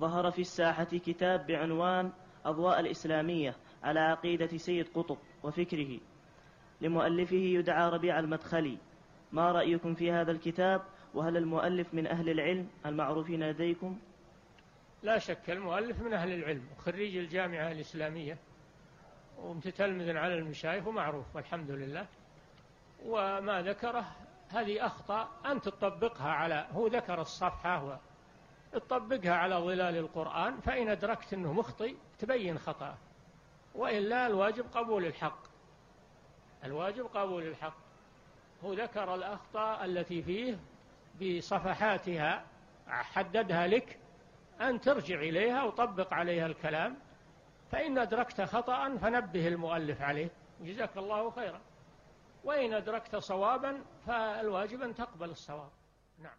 ظهر في الساحة كتاب بعنوان أضواء الإسلامية على عقيدة سيد قطب وفكره. لمؤلفه يدعى ربيع المدخلي. ما رأيكم في هذا الكتاب؟ وهل المؤلف من أهل العلم؟ المعروفين لديكم؟ لا شك المؤلف من أهل العلم وخريج الجامعة الإسلامية ومتتلمذ على المشايخ ومعروف والحمد لله. وما ذكره هذه أخطاء أنت تطبقها على هو ذكر الصفحة وتطبقها على ظلال القرآن فإن أدركت أنه مخطئ تبين خطأه. وإلا الواجب قبول الحق. الواجب قبول الحق. هو ذكر الأخطاء التي فيه بصفحاتها حددها لك أن ترجع إليها وطبق عليها الكلام. فإن أدركت خطأ فنبه المؤلف عليه. جزاك الله خيرا. وإن أدركت صوابا فالواجب أن تقبل الصواب. نعم.